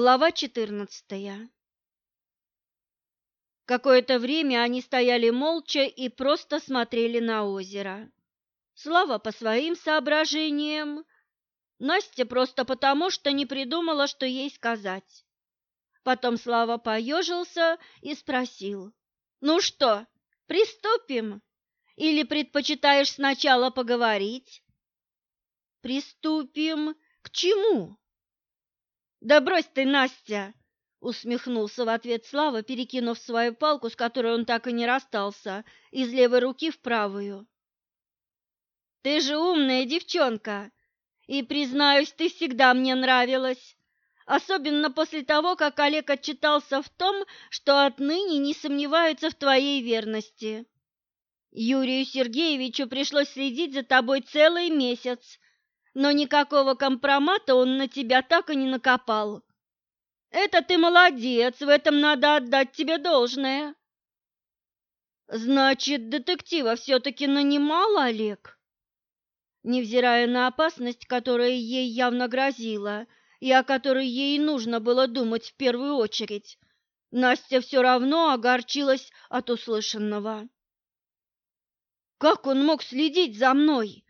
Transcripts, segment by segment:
Глава четырнадцатая Какое-то время они стояли молча и просто смотрели на озеро. Слава по своим соображениям, Настя просто потому, что не придумала, что ей сказать. Потом Слава поежился и спросил. «Ну что, приступим? Или предпочитаешь сначала поговорить?» «Приступим к чему?» «Да брось ты, Настя!» — усмехнулся в ответ Слава, перекинув свою палку, с которой он так и не расстался, из левой руки в правую. «Ты же умная девчонка, и, признаюсь, ты всегда мне нравилась, особенно после того, как Олег отчитался в том, что отныне не сомневается в твоей верности. Юрию Сергеевичу пришлось следить за тобой целый месяц, но никакого компромата он на тебя так и не накопал. Это ты молодец, в этом надо отдать тебе должное. Значит, детектива все-таки нанимал Олег? Невзирая на опасность, которая ей явно грозила, и о которой ей нужно было думать в первую очередь, Настя все равно огорчилась от услышанного. Как он мог следить за мной?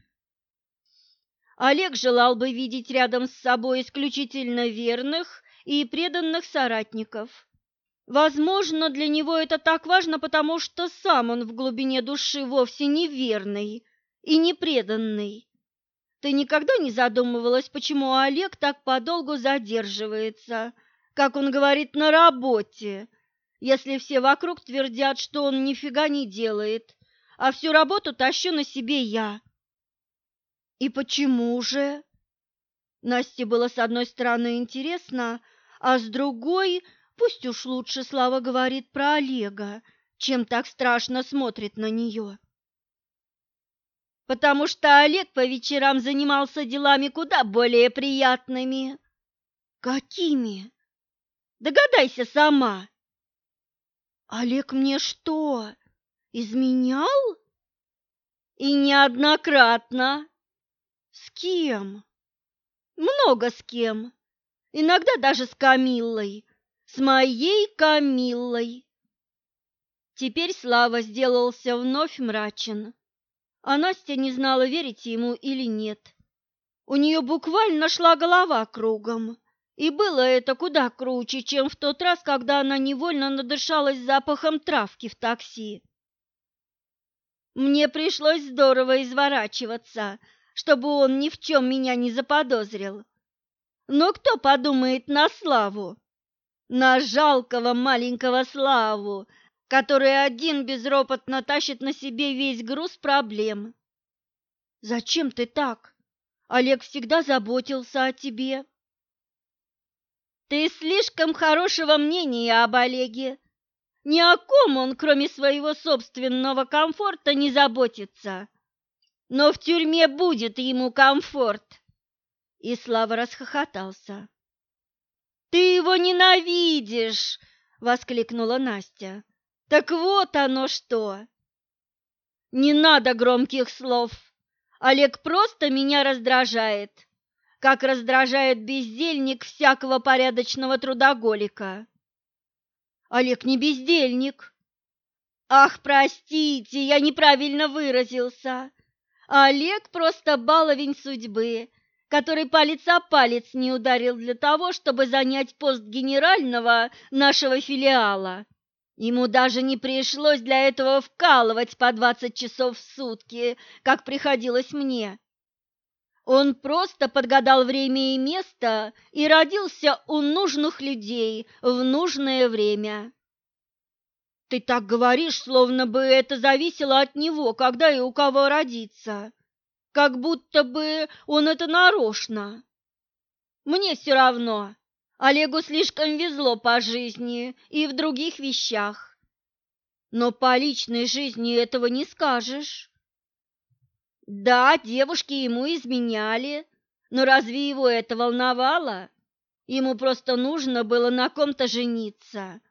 Олег желал бы видеть рядом с собой исключительно верных и преданных соратников. Возможно, для него это так важно, потому что сам он в глубине души вовсе не верный и не преданный. Ты никогда не задумывалась, почему Олег так подолгу задерживается, как он говорит, на работе, если все вокруг твердят, что он нифига не делает, а всю работу тащу на себе я? И почему же? Насте было с одной стороны интересно, а с другой, пусть уж лучше Слава говорит про Олега, чем так страшно смотрит на нее. Потому что Олег по вечерам занимался делами куда более приятными. Какими? Догадайся сама. Олег мне что, изменял? И неоднократно. С кем? Много с кем. Иногда даже с Камиллой. С моей Камиллой. Теперь Слава сделался вновь мрачен, а Настя не знала, верить ему или нет. У нее буквально шла голова кругом, и было это куда круче, чем в тот раз, когда она невольно надышалась запахом травки в такси. Мне пришлось здорово изворачиваться, чтобы он ни в чем меня не заподозрил. Но кто подумает на Славу? На жалкого маленького Славу, который один безропотно тащит на себе весь груз проблем. Зачем ты так? Олег всегда заботился о тебе. Ты слишком хорошего мнения об Олеге. Ни о ком он, кроме своего собственного комфорта, не заботится но в тюрьме будет ему комфорт. И Слава расхохотался. Ты его ненавидишь, воскликнула Настя. Так вот оно что. Не надо громких слов. Олег просто меня раздражает, как раздражает бездельник всякого порядочного трудоголика. Олег не бездельник. Ах, простите, я неправильно выразился. Олег просто баловень судьбы, который палец о палец не ударил для того, чтобы занять пост генерального нашего филиала. Ему даже не пришлось для этого вкалывать по 20 часов в сутки, как приходилось мне. Он просто подгадал время и место и родился у нужных людей в нужное время. Ты так говоришь, словно бы это зависело от него, когда и у кого родиться. Как будто бы он это нарочно. Мне все равно. Олегу слишком везло по жизни и в других вещах. Но по личной жизни этого не скажешь. Да, девушки ему изменяли, но разве его это волновало? Ему просто нужно было на ком-то жениться.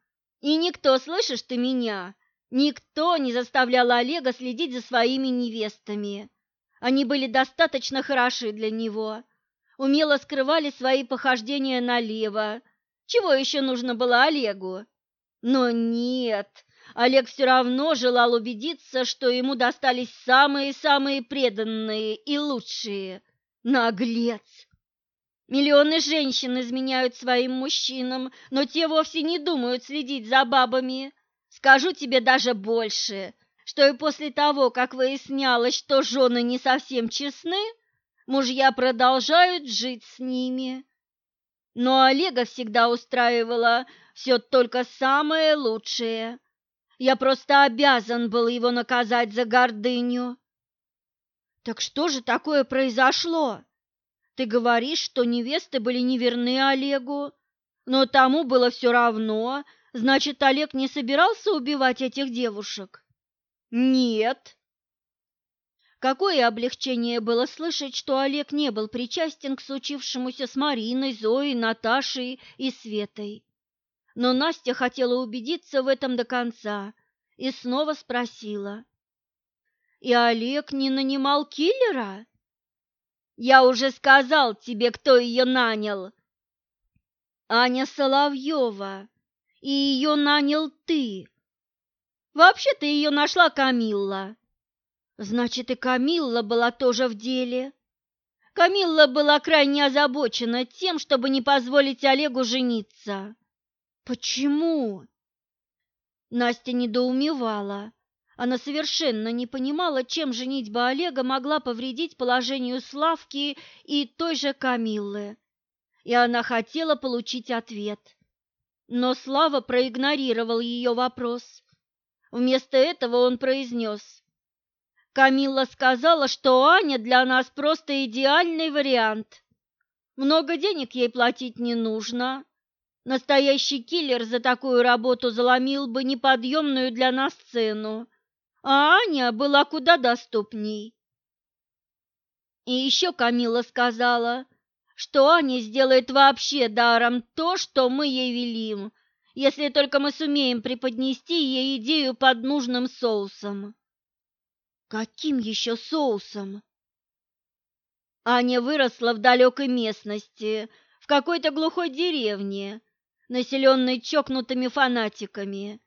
И никто, слышишь ты меня, никто не заставлял Олега следить за своими невестами. Они были достаточно хороши для него, умело скрывали свои похождения налево, Чего еще нужно было Олегу? Но нет, Олег все равно желал убедиться, что ему достались самые-самые преданные и лучшие. Наглец! Миллионы женщин изменяют своим мужчинам, но те вовсе не думают следить за бабами. Скажу тебе даже больше, что и после того, как выяснялось, что жены не совсем честны, мужья продолжают жить с ними. Но Олега всегда устраивало все только самое лучшее. Я просто обязан был его наказать за гордыню. Так что же такое произошло? Ты говоришь, что невесты были неверны Олегу, но тому было все равно, значит, Олег не собирался убивать этих девушек? Нет. Какое облегчение было слышать, что Олег не был причастен к случившемуся с Мариной, Зоей, Наташей и Светой. Но Настя хотела убедиться в этом до конца и снова спросила. «И Олег не нанимал киллера?» Я уже сказал тебе, кто ее нанял. Аня Соловьева, и ее нанял ты. Вообще-то ее нашла Камилла. Значит, и Камилла была тоже в деле. Камилла была крайне озабочена тем, чтобы не позволить Олегу жениться. Почему? Настя недоумевала. Она совершенно не понимала, чем женитьба Олега могла повредить положению Славки и той же Камиллы. И она хотела получить ответ. Но Слава проигнорировал ее вопрос. Вместо этого он произнес. Камилла сказала, что Аня для нас просто идеальный вариант. Много денег ей платить не нужно. Настоящий киллер за такую работу заломил бы неподъемную для нас цену а Аня была куда доступней. И еще Камила сказала, что Аня сделает вообще даром то, что мы ей велим, если только мы сумеем преподнести ей идею под нужным соусом. Каким еще соусом? Аня выросла в далекой местности, в какой-то глухой деревне, населенной чокнутыми фанатиками,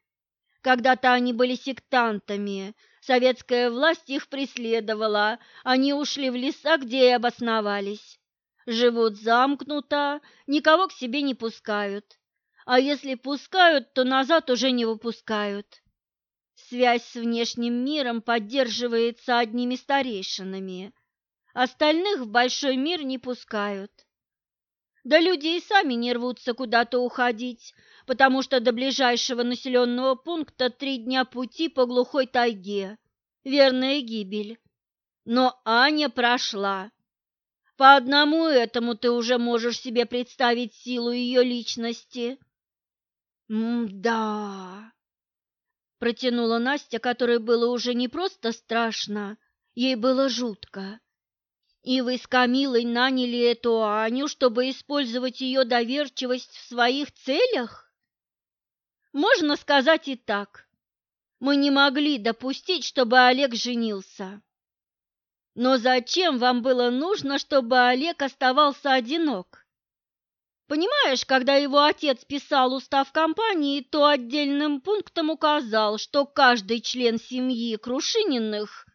когда-то они были сектантами, советская власть их преследовала, они ушли в леса, где и обосновались. Живут замкнуто, никого к себе не пускают, а если пускают, то назад уже не выпускают. Связь с внешним миром поддерживается одними старейшинами, остальных в большой мир не пускают. Да люди и сами не рвутся куда-то уходить, потому что до ближайшего населенного пункта три дня пути по глухой тайге. Верная гибель. Но Аня прошла. По одному этому ты уже можешь себе представить силу ее личности. «М-да», — протянула Настя, которой было уже не просто страшно, ей было жутко. И вы с Камилой наняли эту Аню, чтобы использовать ее доверчивость в своих целях? Можно сказать и так. Мы не могли допустить, чтобы Олег женился. Но зачем вам было нужно, чтобы Олег оставался одинок? Понимаешь, когда его отец писал устав компании, то отдельным пунктом указал, что каждый член семьи Крушининых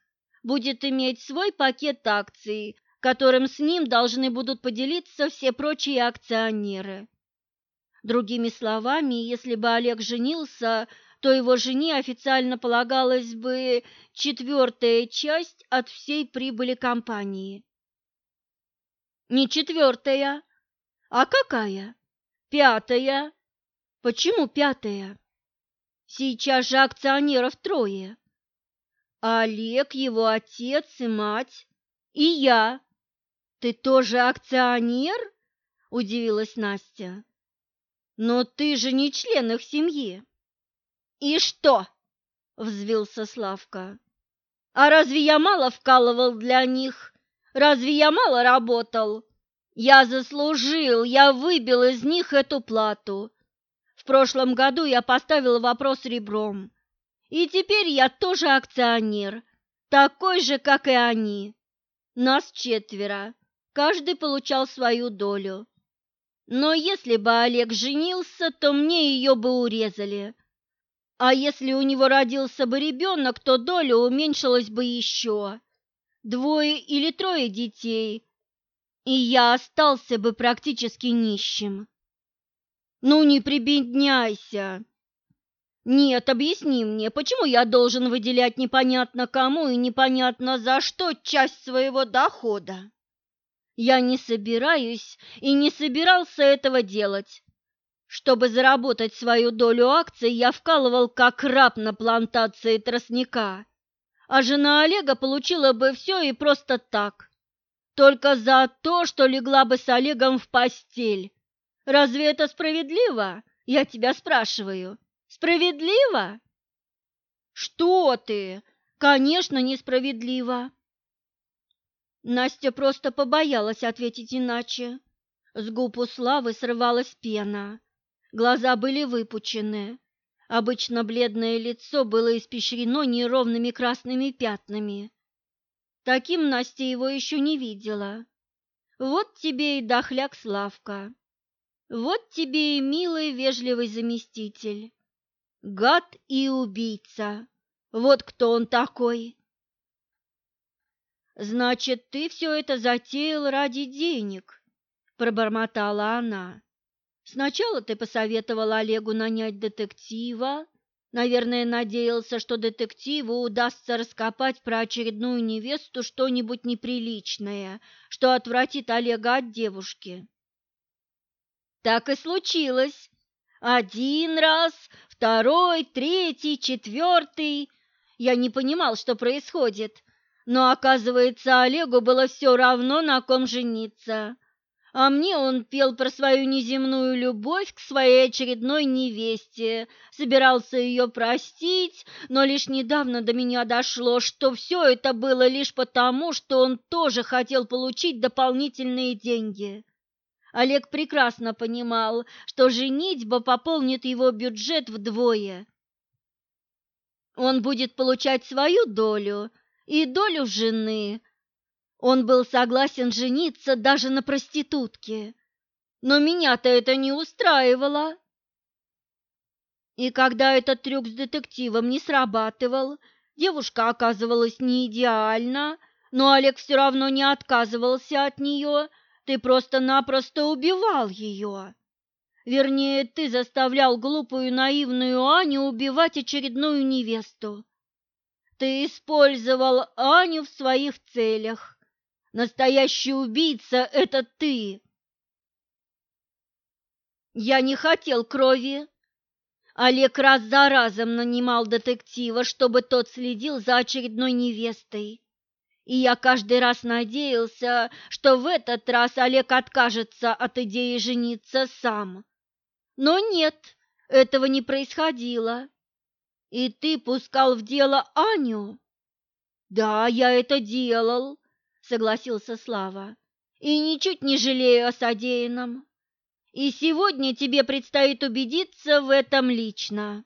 будет иметь свой пакет акций, которым с ним должны будут поделиться все прочие акционеры. Другими словами, если бы Олег женился, то его жене официально полагалась бы четвертая часть от всей прибыли компании. Не четвертая, а какая? Пятая. Почему пятая? Сейчас же акционеров трое. Олег, его отец и мать, и я. Ты тоже акционер? Удивилась Настя. Но ты же не член их семьи. И что? Взвился Славка. А разве я мало вкалывал для них? Разве я мало работал? Я заслужил, я выбил из них эту плату. В прошлом году я поставил вопрос ребром. И теперь я тоже акционер, такой же, как и они. Нас четверо, каждый получал свою долю. Но если бы Олег женился, то мне ее бы урезали. А если у него родился бы ребенок, то доля уменьшилась бы еще. Двое или трое детей, и я остался бы практически нищим. Ну не прибедняйся. Нет, объясни мне, почему я должен выделять непонятно кому и непонятно за что часть своего дохода? Я не собираюсь и не собирался этого делать. Чтобы заработать свою долю акций, я вкалывал как раб на плантации тростника, а жена Олега получила бы все и просто так, только за то, что легла бы с Олегом в постель. Разве это справедливо? Я тебя спрашиваю. Справедливо? Что ты? Конечно, несправедливо. Настя просто побоялась ответить иначе. С губ у Славы срывалась пена. Глаза были выпучены. Обычно бледное лицо было испещрено неровными красными пятнами. Таким Настя его еще не видела. Вот тебе и дохляк Славка. Вот тебе и милый вежливый заместитель. Гад и убийца. Вот кто он такой. Значит, ты все это затеял ради денег, пробормотала она. Сначала ты посоветовал Олегу нанять детектива, наверное, надеялся, что детективу удастся раскопать про очередную невесту что-нибудь неприличное, что отвратит Олега от девушки. Так и случилось. Один раз, второй, третий, четвертый. Я не понимал, что происходит, но, оказывается, Олегу было все равно, на ком жениться. А мне он пел про свою неземную любовь к своей очередной невесте, собирался ее простить, но лишь недавно до меня дошло, что все это было лишь потому, что он тоже хотел получить дополнительные деньги. Олег прекрасно понимал, что женитьба пополнит его бюджет вдвое. Он будет получать свою долю – и долю жены. Он был согласен жениться даже на проститутке, но меня-то это не устраивало. И когда этот трюк с детективом не срабатывал, девушка оказывалась не идеальна, но Олег все равно не отказывался от нее, ты просто-напросто убивал ее. Вернее, ты заставлял глупую наивную Аню убивать очередную невесту. Ты использовал Аню в своих целях. Настоящий убийца – это ты. Я не хотел крови. Олег раз за разом нанимал детектива, чтобы тот следил за очередной невестой. И я каждый раз надеялся, что в этот раз Олег откажется от идеи жениться сам. Но нет, этого не происходило. И ты пускал в дело Аню? Да, я это делал, согласился Слава. И ничуть не жалею о содеянном. И сегодня тебе предстоит убедиться в этом лично.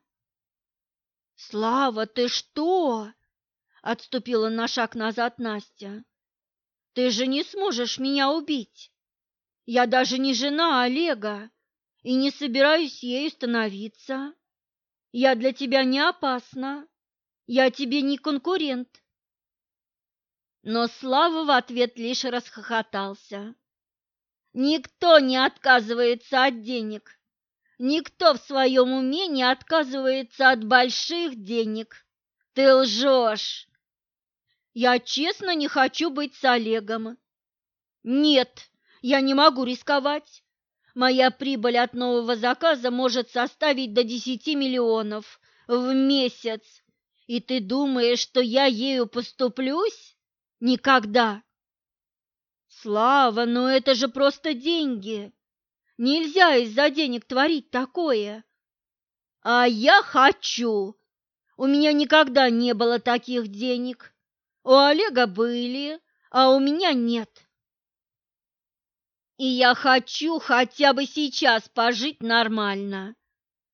Слава, ты что? Отступила на шаг назад Настя. Ты же не сможешь меня убить. Я даже не жена Олега и не собираюсь ею становиться. Я для тебя не опасна, я тебе не конкурент. Но Слава в ответ лишь расхохотался. Никто не отказывается от денег. Никто в своем уме не отказывается от больших денег. Ты лжешь. Я честно не хочу быть с Олегом. Нет, я не могу рисковать. Моя прибыль от нового заказа может составить до 10 миллионов в месяц. И ты думаешь, что я ею поступлюсь? Никогда. Слава, но это же просто деньги. Нельзя из-за денег творить такое. А я хочу. У меня никогда не было таких денег. У Олега были, а у меня нет. И я хочу хотя бы сейчас пожить нормально.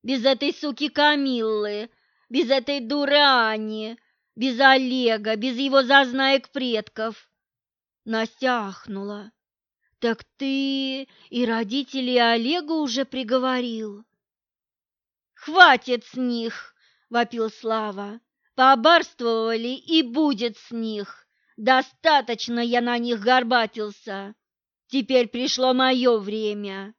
Без этой суки Камиллы, без этой дуры Ани, без Олега, без его зазнаек предков. Настя ахнула. Так ты и родителей Олега уже приговорил. Хватит с них, вопил Слава. Побарствовали и будет с них. Достаточно я на них горбатился. Теперь пришло мое время.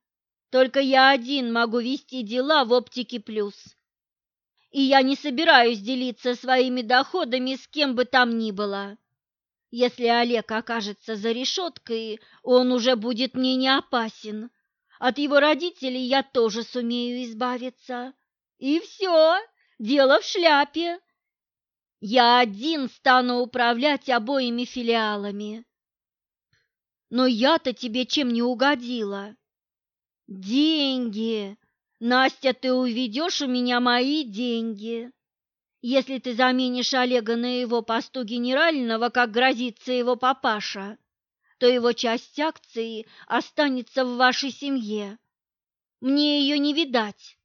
Только я один могу вести дела в оптике плюс. И я не собираюсь делиться своими доходами с кем бы там ни было. Если Олег окажется за решеткой, он уже будет мне не опасен. От его родителей я тоже сумею избавиться. И все, дело в шляпе. Я один стану управлять обоими филиалами. Но я-то тебе чем не угодила? Деньги! Настя, ты уведешь у меня мои деньги. Если ты заменишь Олега на его посту генерального, как грозится его папаша, то его часть акций останется в вашей семье. Мне ее не видать.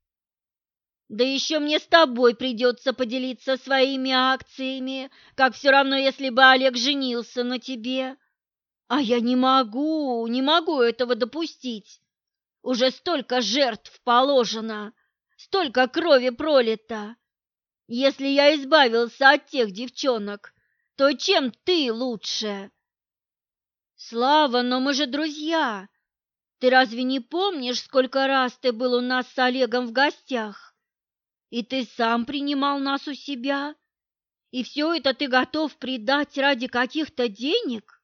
Да еще мне с тобой придется поделиться своими акциями, как все равно, если бы Олег женился на тебе. А я не могу, не могу этого допустить. Уже столько жертв положено, столько крови пролито. Если я избавился от тех девчонок, то чем ты лучше? Слава, но мы же друзья. Ты разве не помнишь, сколько раз ты был у нас с Олегом в гостях? И ты сам принимал нас у себя? И все это ты готов предать ради каких-то денег?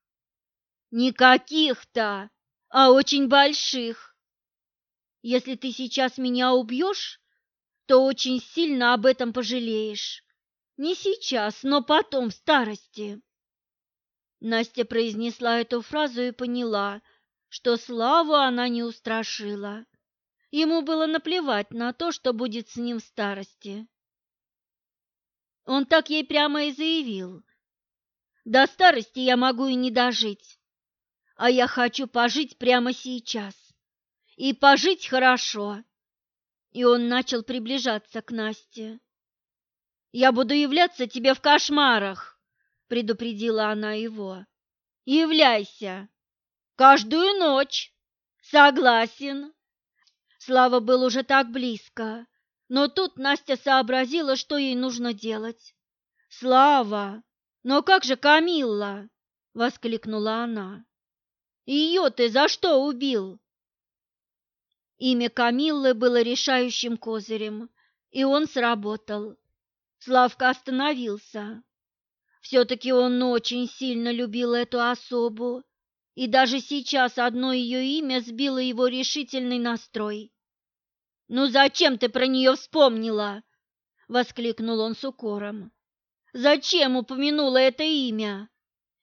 Не каких-то, а очень больших. Если ты сейчас меня убьешь, то очень сильно об этом пожалеешь. Не сейчас, но потом, в старости. Настя произнесла эту фразу и поняла, что Славу она не устрашила. Ему было наплевать на то, что будет с ним в старости. Он так ей прямо и заявил. До старости я могу и не дожить, а я хочу пожить прямо сейчас. И пожить хорошо, и он начал приближаться к Насте. «Я буду являться тебе в кошмарах», — предупредила она его. «Являйся! Каждую ночь! Согласен!» Слава был уже так близко, но тут Настя сообразила, что ей нужно делать. «Слава! Но как же Камилла?» — воскликнула она. «Ее ты за что убил?» Имя Камиллы было решающим козырем, и он сработал. Славка остановился. Все-таки он очень сильно любил эту особу, и даже сейчас одно ее имя сбило его решительный настрой. «Ну зачем ты про нее вспомнила?» — воскликнул он с укором. «Зачем упомянула это имя?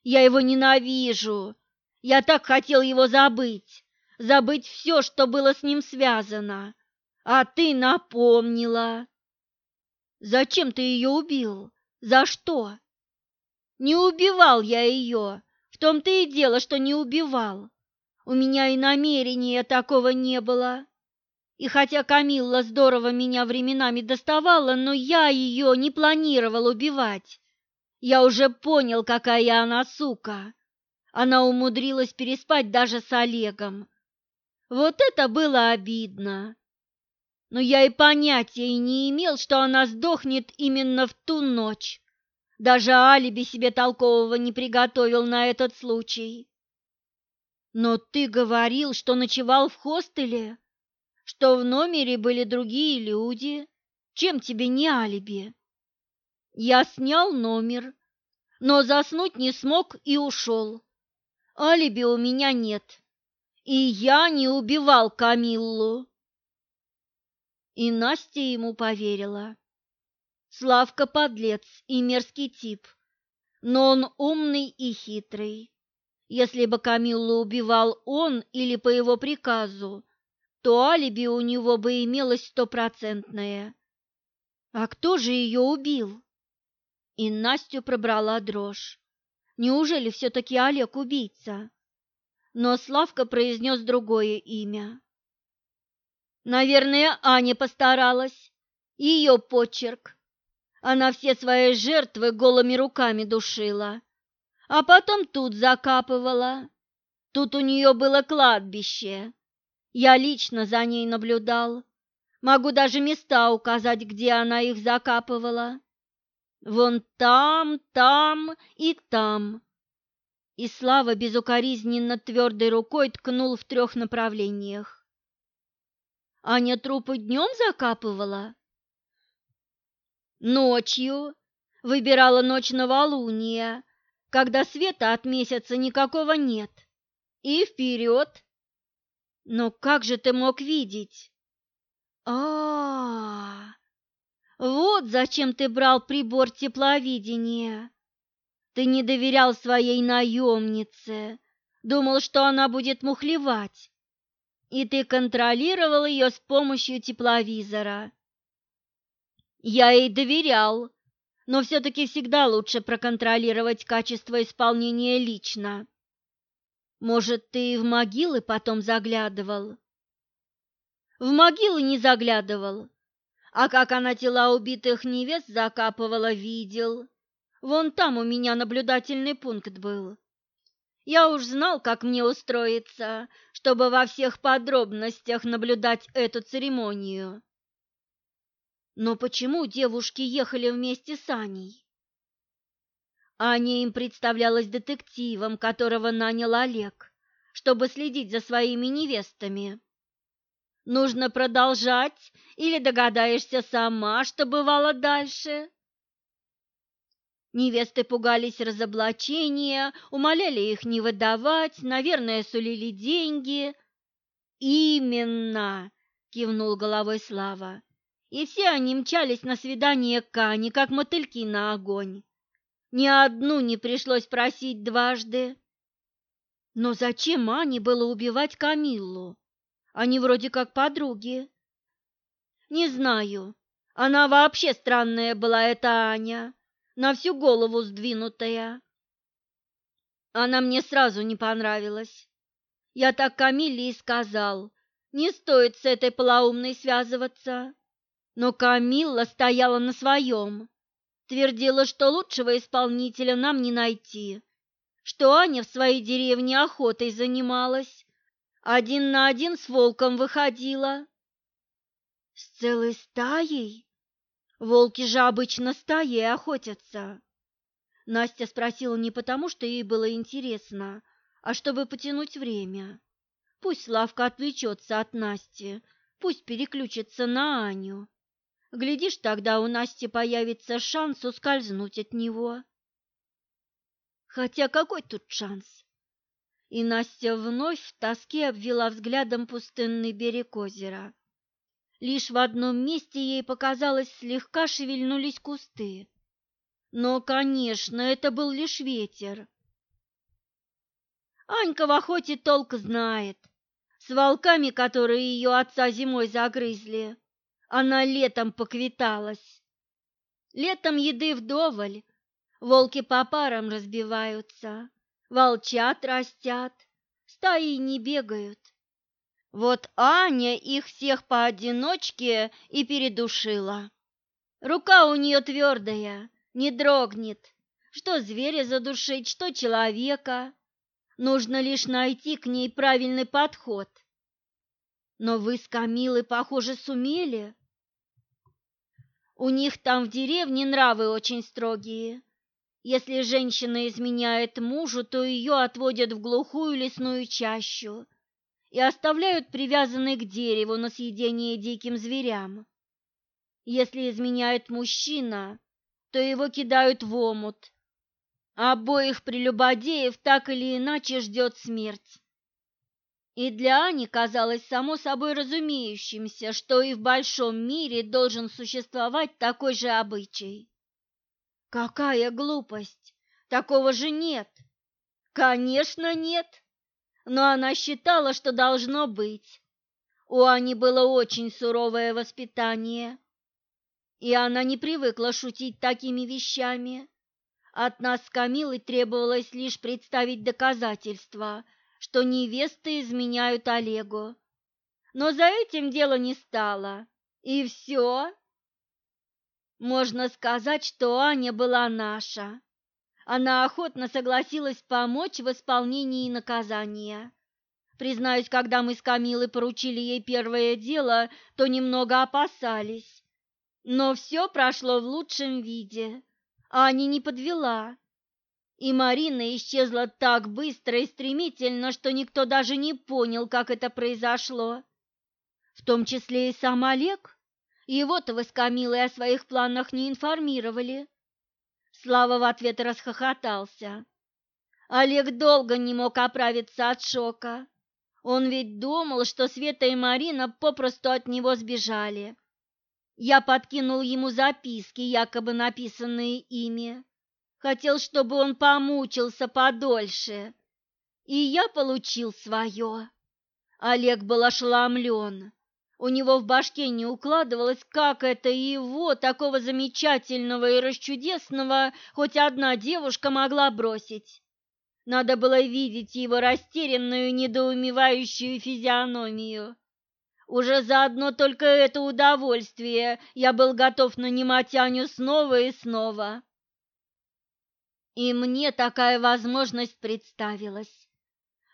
Я его ненавижу. Я так хотел его забыть забыть все, что было с ним связано. А ты напомнила. Зачем ты ее убил? За что? Не убивал я ее. В том-то и дело, что не убивал. У меня и намерения такого не было. И хотя Камилла здорово меня временами доставала, но я ее не планировал убивать. Я уже понял, какая она сука. Она умудрилась переспать даже с Олегом. Вот это было обидно. Но я и понятия не имел, что она сдохнет именно в ту ночь. Даже алиби себе толкового не приготовил на этот случай. Но ты говорил, что ночевал в хостеле, что в номере были другие люди. Чем тебе не алиби? Я снял номер, но заснуть не смог и ушел. Алиби у меня нет. И я не убивал Камиллу. И Настя ему поверила. Славка подлец и мерзкий тип, но он умный и хитрый. Если бы Камиллу убивал он или по его приказу, то алиби у него бы имелось стопроцентное. А кто же ее убил? И Настю пробрала дрожь. Неужели все-таки Олег убийца? но Славка произнес другое имя. Наверное, Аня постаралась. Ее почерк. Она все свои жертвы голыми руками душила, а потом тут закапывала. Тут у нее было кладбище. Я лично за ней наблюдал. Могу даже места указать, где она их закапывала. Вон там, там и там. И Слава безукоризненно твердой рукой ткнул в трех направлениях. Аня трупы днем закапывала? Ночью. Выбирала ночь новолуния, когда света от месяца никакого нет. И вперед. Но как же ты мог видеть? А, -а, -а вот зачем ты брал прибор тепловидения. Ты не доверял своей наемнице, думал, что она будет мухлевать, и ты контролировал ее с помощью тепловизора. Я ей доверял, но все-таки всегда лучше проконтролировать качество исполнения лично. Может, ты в могилы потом заглядывал? В могилы не заглядывал, а как она тела убитых невест закапывала, видел. Вон там у меня наблюдательный пункт был. Я уж знал, как мне устроиться, чтобы во всех подробностях наблюдать эту церемонию. Но почему девушки ехали вместе с Аней? Аня им представлялась детективом, которого нанял Олег, чтобы следить за своими невестами. Нужно продолжать или догадаешься сама, что бывало дальше? Невесты пугались разоблачения, умоляли их не выдавать, наверное, сулили деньги. «Именно!» – кивнул головой Слава. И все они мчались на свидание к Ане, как мотыльки на огонь. Ни одну не пришлось просить дважды. Но зачем Ане было убивать Камиллу? Они вроде как подруги. Не знаю. Она вообще странная была, эта Аня, на всю голову сдвинутая. Она мне сразу не понравилась. Я так Камилле и сказал, не стоит с этой полоумной связываться. Но Камилла стояла на своем, твердила, что лучшего исполнителя нам не найти, что Аня в своей деревне охотой занималась, один на один с волком выходила. С целой стаей? Волки же обычно стаей охотятся. Настя спросила не потому, что ей было интересно, а чтобы потянуть время. Пусть Славка отвлечется от Насти, пусть переключится на Аню. Глядишь, тогда у Насти появится шанс ускользнуть от него. Хотя какой тут шанс? и Настя вновь в тоске обвела взглядом пустынный берег озера. Лишь в одном месте ей показалось, слегка шевельнулись кусты. Но, конечно, это был лишь ветер. Анька в охоте толк знает. С волками, которые ее отца зимой загрызли, она летом поквиталась. Летом еды вдоволь, волки по парам разбиваются волчат растят, стаи не бегают. Вот Аня их всех поодиночке и передушила. Рука у нее твердая, не дрогнет. Что зверя задушить, что человека. Нужно лишь найти к ней правильный подход. Но вы с Камилой, похоже, сумели. У них там в деревне нравы очень строгие. Если женщина изменяет мужу, то ее отводят в глухую лесную чащу и оставляют привязанной к дереву на съедение диким зверям. Если изменяет мужчина, то его кидают в омут. Обоих прелюбодеев так или иначе ждет смерть. И для Ани казалось само собой разумеющимся, что и в большом мире должен существовать такой же обычай. Какая глупость! Такого же нет. Конечно, нет. Но она считала, что должно быть. У Ани было очень суровое воспитание, и она не привыкла шутить такими вещами. От нас с Камилой требовалось лишь представить доказательства, что невесты изменяют Олегу. Но за этим дело не стало. И все. Можно сказать, что Аня была наша. она охотно согласилась помочь в исполнении наказания. Признаюсь, когда мы с Камилой поручили ей первое дело, то немного опасались. Но все прошло в лучшем виде. Аня не подвела. И Марина исчезла так быстро и стремительно, что никто даже не понял, как это произошло. В том числе и сам Олег. Его-то вы с Камилой о своих планах не информировали. Слава в ответ расхохотался. Олег долго не мог оправиться от шока. Он ведь думал, что Света и Марина попросту от него сбежали. Я подкинул ему записки, якобы написанные ими. Хотел, чтобы он помучился подольше. И я получил свое. Олег был ошеломлен. У него в башке не укладывалось, как это его, такого замечательного и расчудесного, хоть одна девушка могла бросить. Надо было видеть его растерянную, недоумевающую физиономию. Уже за одно только это удовольствие я был готов нанимать Аню снова и снова. И мне такая возможность представилась.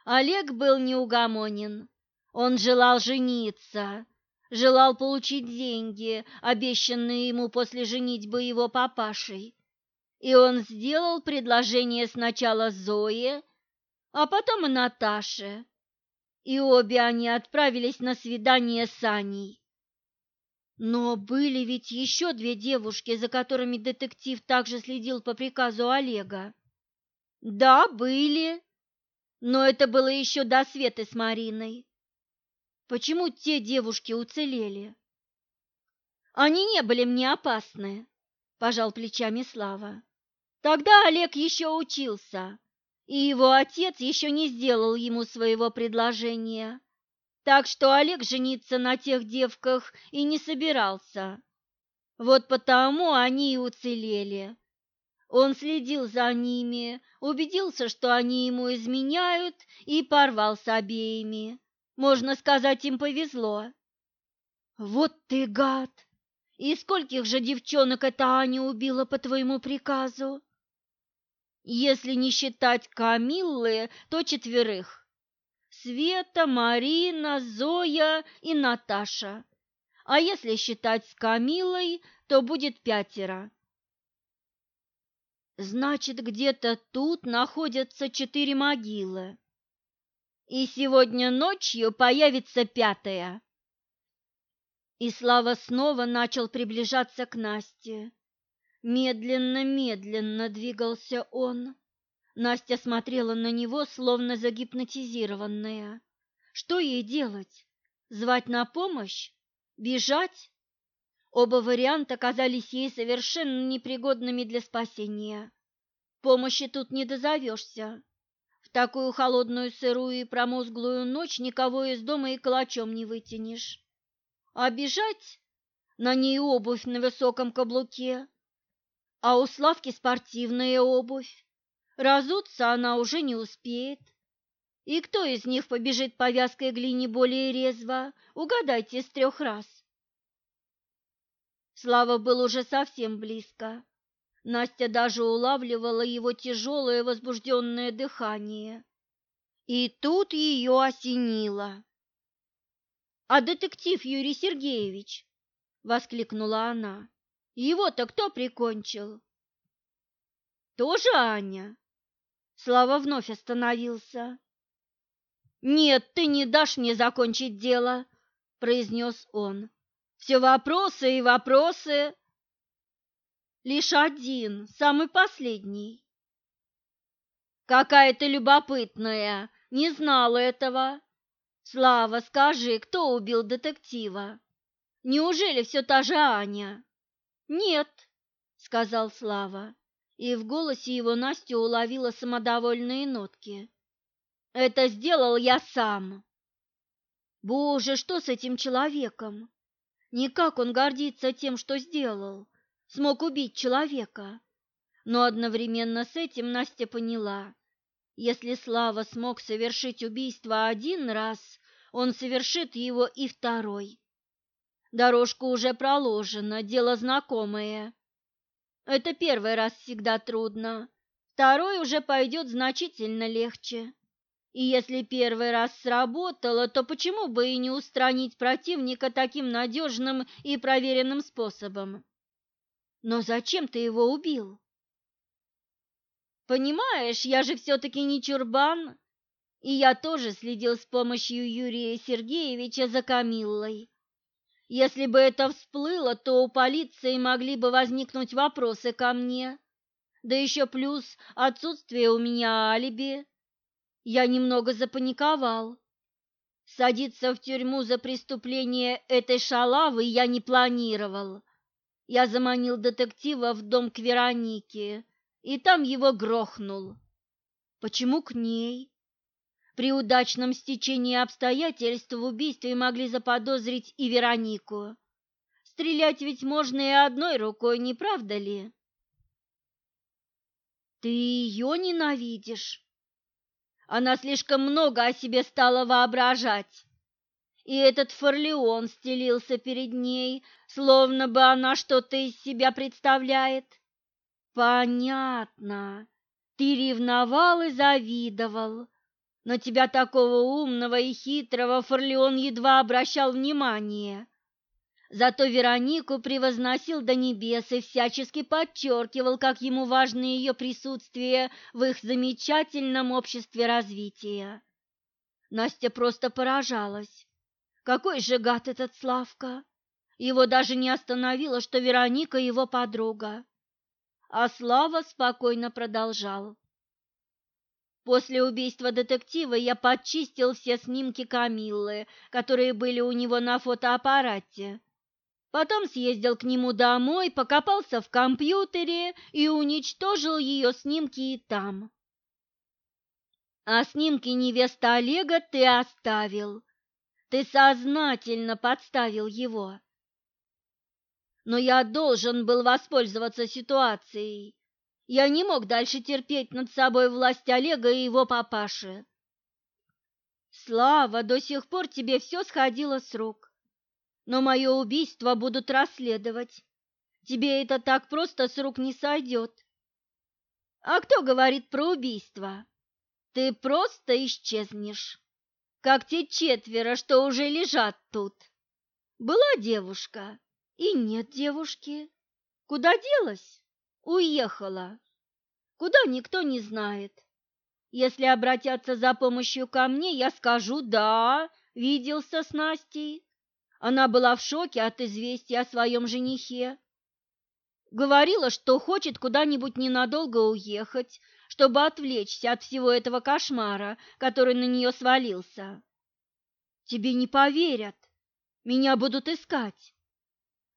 Олег был неугомонен. Он желал жениться, желал получить деньги, обещанные ему после женитьбы его папашей и он сделал предложение сначала Зое, а потом и Наташе, и обе они отправились на свидание с Аней. Но были ведь еще две девушки, за которыми детектив также следил по приказу Олега. Да, были, но это было еще до Светы с Мариной. Почему те девушки уцелели? Они не были мне опасны, пожал плечами Слава. Тогда Олег еще учился, и его отец еще не сделал ему своего предложения. Так что Олег жениться на тех девках и не собирался. Вот потому они и уцелели. Он следил за ними, убедился, что они ему изменяют, и порвал с обеими. Можно сказать, им повезло. «Вот ты гад! И скольких же девчонок эта Аня убила по твоему приказу?» Если не считать Камиллы, то четверых. Света, Марина, Зоя и Наташа. А если считать с Камилой, то будет пятеро. Значит, где-то тут находятся четыре могилы. И сегодня ночью появится пятая. И Слава снова начал приближаться к Насте. Медленно-медленно двигался он. Настя смотрела на него, словно загипнотизированная. Что ей делать? Звать на помощь? Бежать? Оба варианта казались ей совершенно непригодными для спасения. Помощи тут не дозовешься. В такую холодную, сырую и промозглую ночь никого из дома и калачом не вытянешь. А бежать? На ней обувь на высоком каблуке, а у Славки спортивная обувь. Разуться она уже не успеет. И кто из них побежит по вязкой глине более резво? Угадайте с трех раз. Слава был уже совсем близко. Настя даже улавливала его тяжелое возбужденное дыхание. И тут ее осенило. «А детектив Юрий Сергеевич!» — воскликнула она. Его-то кто прикончил? Тоже Аня? Слава вновь остановился. Нет, ты не дашь мне закончить дело, произнес он. Все вопросы и вопросы. Лишь один, самый последний. Какая ты любопытная, не знала этого. Слава, скажи, кто убил детектива? Неужели все та же Аня? «Нет», — сказал Слава, и в голосе его Настя уловила самодовольные нотки. «Это сделал я сам». «Боже, что с этим человеком? Никак он гордится тем, что сделал, смог убить человека». Но одновременно с этим Настя поняла, если Слава смог совершить убийство один раз, он совершит его и второй. Дорожка уже проложена, дело знакомое. Это первый раз всегда трудно, второй уже пойдет значительно легче. И если первый раз сработало, то почему бы и не устранить противника таким надежным и проверенным способом? Но зачем ты его убил? Понимаешь, я же все-таки не чурбан, и я тоже следил с помощью Юрия Сергеевича за Камиллой. Если бы это всплыло, то у полиции могли бы возникнуть вопросы ко мне. Да еще плюс отсутствие у меня алиби. Я немного запаниковал. Садиться в тюрьму за преступление этой шалавы я не планировал. Я заманил детектива в дом к Веронике, и там его грохнул. Почему к ней? При удачном стечении обстоятельств в убийстве могли заподозрить и Веронику. Стрелять ведь можно и одной рукой, не правда ли? Ты ее ненавидишь? Она слишком много о себе стала воображать. И этот Форлеон стелился перед ней, словно бы она что-то из себя представляет. Понятно. Ты ревновал и завидовал. Но тебя такого умного и хитрого Форлеон едва обращал внимание. Зато Веронику превозносил до небес и всячески подчеркивал, как ему важно ее присутствие в их замечательном обществе развития. Настя просто поражалась. Какой же гад этот Славка! Его даже не остановило, что Вероника его подруга. А Слава спокойно продолжал. После убийства детектива я подчистил все снимки Камиллы, которые были у него на фотоаппарате. Потом съездил к нему домой, покопался в компьютере и уничтожил ее снимки и там. А снимки невесты Олега ты оставил. Ты сознательно подставил его но я должен был воспользоваться ситуацией. Я не мог дальше терпеть над собой власть Олега и его папаши. Слава, до сих пор тебе все сходило с рук, но мое убийство будут расследовать. Тебе это так просто с рук не сойдет. А кто говорит про убийство? Ты просто исчезнешь, как те четверо, что уже лежат тут. Была девушка, и нет девушки. Куда делась? Уехала. Куда никто не знает. Если обратятся за помощью ко мне, я скажу «да», виделся с Настей. Она была в шоке от известия о своем женихе. Говорила, что хочет куда-нибудь ненадолго уехать, чтобы отвлечься от всего этого кошмара, который на нее свалился. Тебе не поверят. Меня будут искать.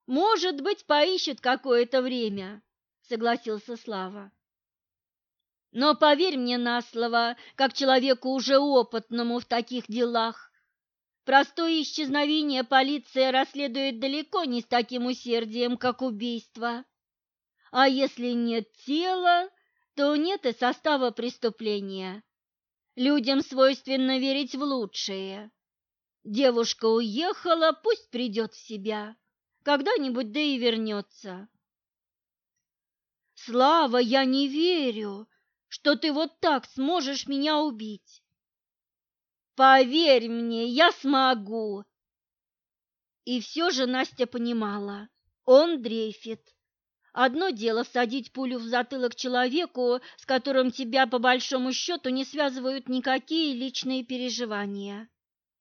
Может быть, поищет какое-то время, согласился Слава. Но поверь мне на слово, как человеку уже опытному в таких делах, простое исчезновение полиция расследует далеко не с таким усердием, как убийство. А если нет тела, то нет и состава преступления. Людям свойственно верить в лучшее. Девушка уехала, пусть придет в себя когда-нибудь да и вернется. Слава, я не верю, что ты вот так сможешь меня убить. Поверь мне, я смогу. И все же Настя понимала, он дрейфит. Одно дело всадить пулю в затылок человеку, с которым тебя по большому счету не связывают никакие личные переживания.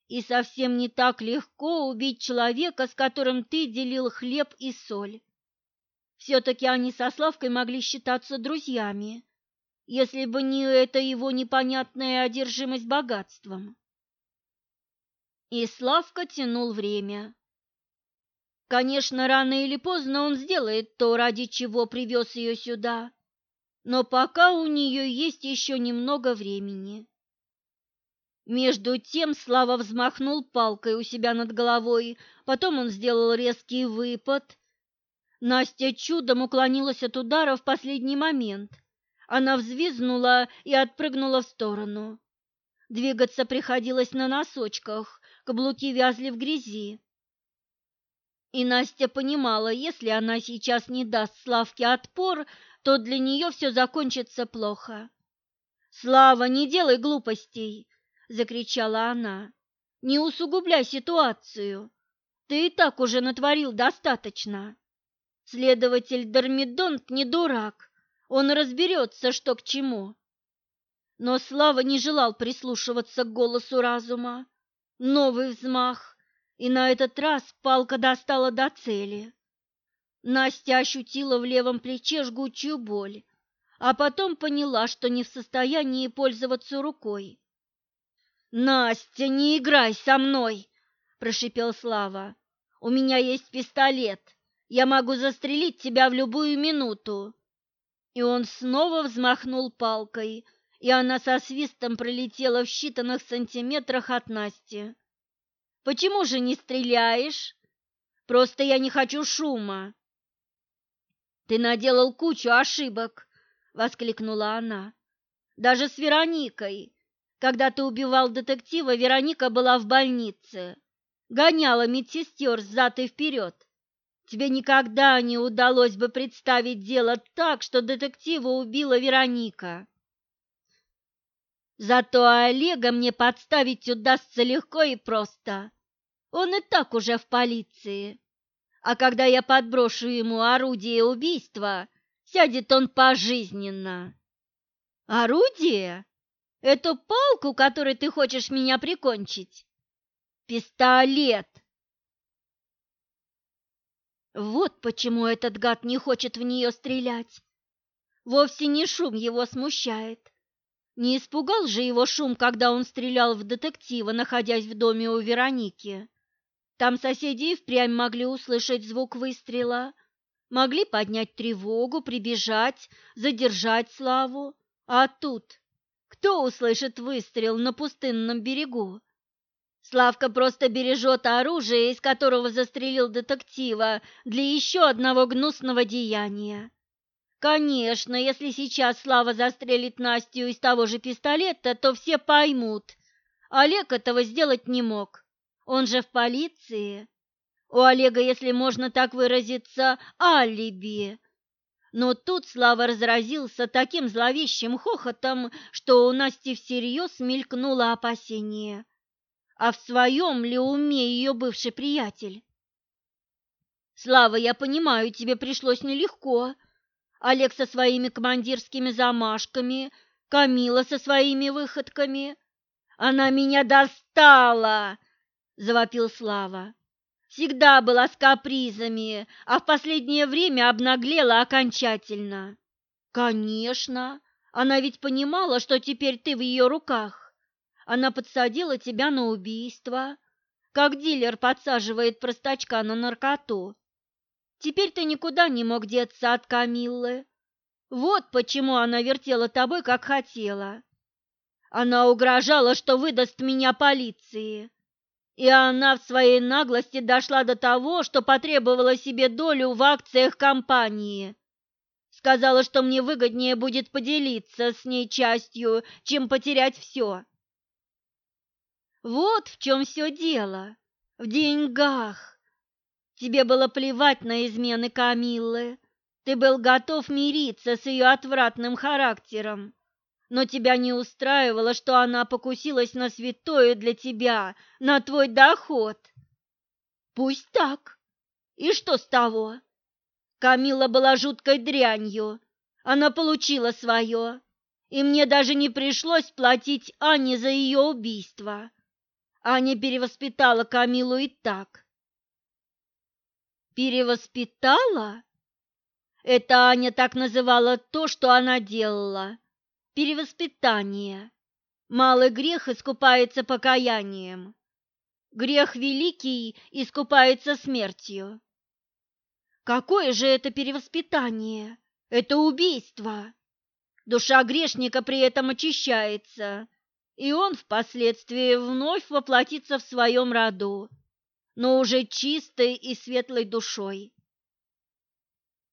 И совсем не так легко убить человека, с которым ты делил хлеб и соль. Все-таки они со Славкой могли считаться друзьями, если бы не эта его непонятная одержимость богатством. И Славка тянул время. Конечно, рано или поздно он сделает то, ради чего привез ее сюда, но пока у нее есть еще немного времени. Между тем Слава взмахнул палкой у себя над головой, потом он сделал резкий выпад. Настя чудом уклонилась от удара в последний момент. Она взвизгнула и отпрыгнула в сторону. Двигаться приходилось на носочках, каблуки вязли в грязи. И Настя понимала, если она сейчас не даст Славке отпор, то для нее все закончится плохо. «Слава, не делай глупостей!» – закричала она. «Не усугубляй ситуацию. Ты и так уже натворил достаточно. Следователь Дормидонт не дурак, он разберется, что к чему». Но Слава не желал прислушиваться к голосу разума. Новый взмах, и на этот раз палка достала до цели. Настя ощутила в левом плече жгучую боль, а потом поняла, что не в состоянии пользоваться рукой. «Настя, не играй со мной!» – прошипел Слава. «У меня есть пистолет. Я могу застрелить тебя в любую минуту». И он снова взмахнул палкой, и она со свистом пролетела в считанных сантиметрах от Насти. «Почему же не стреляешь? Просто я не хочу шума». «Ты наделал кучу ошибок», — воскликнула она. «Даже с Вероникой. Когда ты убивал детектива, Вероника была в больнице. Гоняла медсестер взад и вперед. Тебе никогда не удалось бы представить дело так, что детектива убила Вероника. Зато Олега мне подставить удастся легко и просто. Он и так уже в полиции. А когда я подброшу ему орудие убийства, сядет он пожизненно. Орудие? Эту палку, которой ты хочешь меня прикончить? Пистолет. Вот почему этот гад не хочет в нее стрелять. Вовсе не шум его смущает. Не испугал же его шум, когда он стрелял в детектива, находясь в доме у Вероники. Там соседи и впрямь могли услышать звук выстрела, могли поднять тревогу, прибежать, задержать Славу. А тут кто услышит выстрел на пустынном берегу? Славка просто бережет оружие, из которого застрелил детектива, для еще одного гнусного деяния. Конечно, если сейчас Слава застрелит Настю из того же пистолета, то все поймут. Олег этого сделать не мог. Он же в полиции. У Олега, если можно так выразиться, алиби. Но тут Слава разразился таким зловещим хохотом, что у Насти всерьез мелькнуло опасение. А в своем ли уме ее бывший приятель? «Слава, я понимаю, тебе пришлось нелегко. Олег со своими командирскими замашками, Камила со своими выходками. Она меня достала!» – завопил Слава. «Всегда была с капризами, а в последнее время обнаглела окончательно». «Конечно, она ведь понимала, что теперь ты в ее руках. Она подсадила тебя на убийство, как дилер подсаживает простачка на наркоту. Теперь ты никуда не мог деться от Камиллы. Вот почему она вертела тобой, как хотела. Она угрожала, что выдаст меня полиции. И она в своей наглости дошла до того, что потребовала себе долю в акциях компании. Сказала, что мне выгоднее будет поделиться с ней частью, чем потерять все. Вот в чем все дело. В деньгах. Тебе было плевать на измены Камиллы. Ты был готов мириться с ее отвратным характером но тебя не устраивало, что она покусилась на святое для тебя, на твой доход. Пусть так. И что с того? Камила была жуткой дрянью. Она получила свое, и мне даже не пришлось платить Ане за ее убийство. Аня перевоспитала Камилу и так. Перевоспитала? Это Аня так называла то, что она делала перевоспитание. Малый грех искупается покаянием. Грех великий искупается смертью. Какое же это перевоспитание? Это убийство. Душа грешника при этом очищается, и он впоследствии вновь воплотится в своем роду, но уже чистой и светлой душой.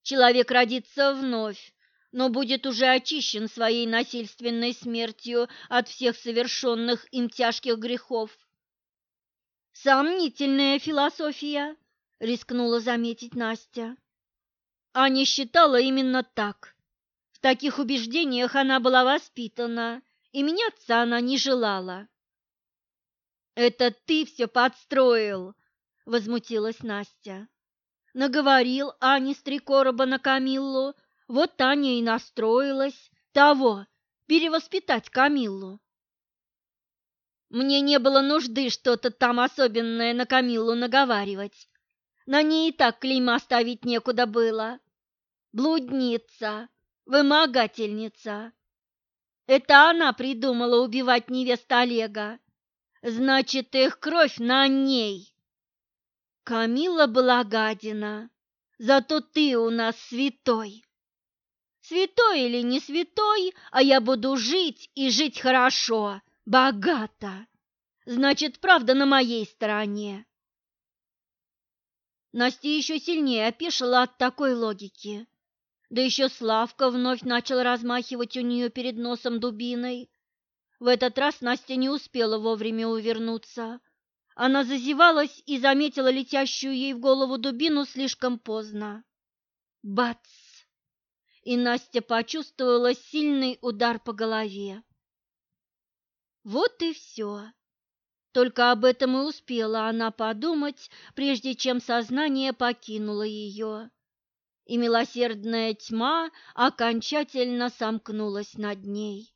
Человек родится вновь, но будет уже очищен своей насильственной смертью от всех совершенных им тяжких грехов. «Сомнительная философия», — рискнула заметить Настя. Аня считала именно так, В таких убеждениях она была воспитана, и меняться она не желала. «Это ты все подстроил!» — возмутилась Настя. Наговорил Ане с три короба на Камиллу, вот Таня и настроилась того, перевоспитать Камиллу. Мне не было нужды что-то там особенное на Камиллу наговаривать. На ней и так клейма ставить некуда было. Блудница, вымогательница. Это она придумала убивать невест Олега. Значит, их кровь на ней. Камила была гадина, зато ты у нас святой. Святой или не святой, а я буду жить и жить хорошо, богато. Значит, правда на моей стороне. Настя еще сильнее опешила от такой логики. Да еще Славка вновь начал размахивать у нее перед носом дубиной. В этот раз Настя не успела вовремя увернуться. Она зазевалась и заметила летящую ей в голову дубину слишком поздно. Бац! И Настя почувствовала сильный удар по голове. Вот и все. Только об этом и успела она подумать, прежде чем сознание покинуло ее и милосердная тьма окончательно сомкнулась над ней.